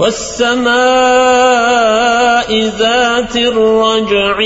والسماء ذات الرجع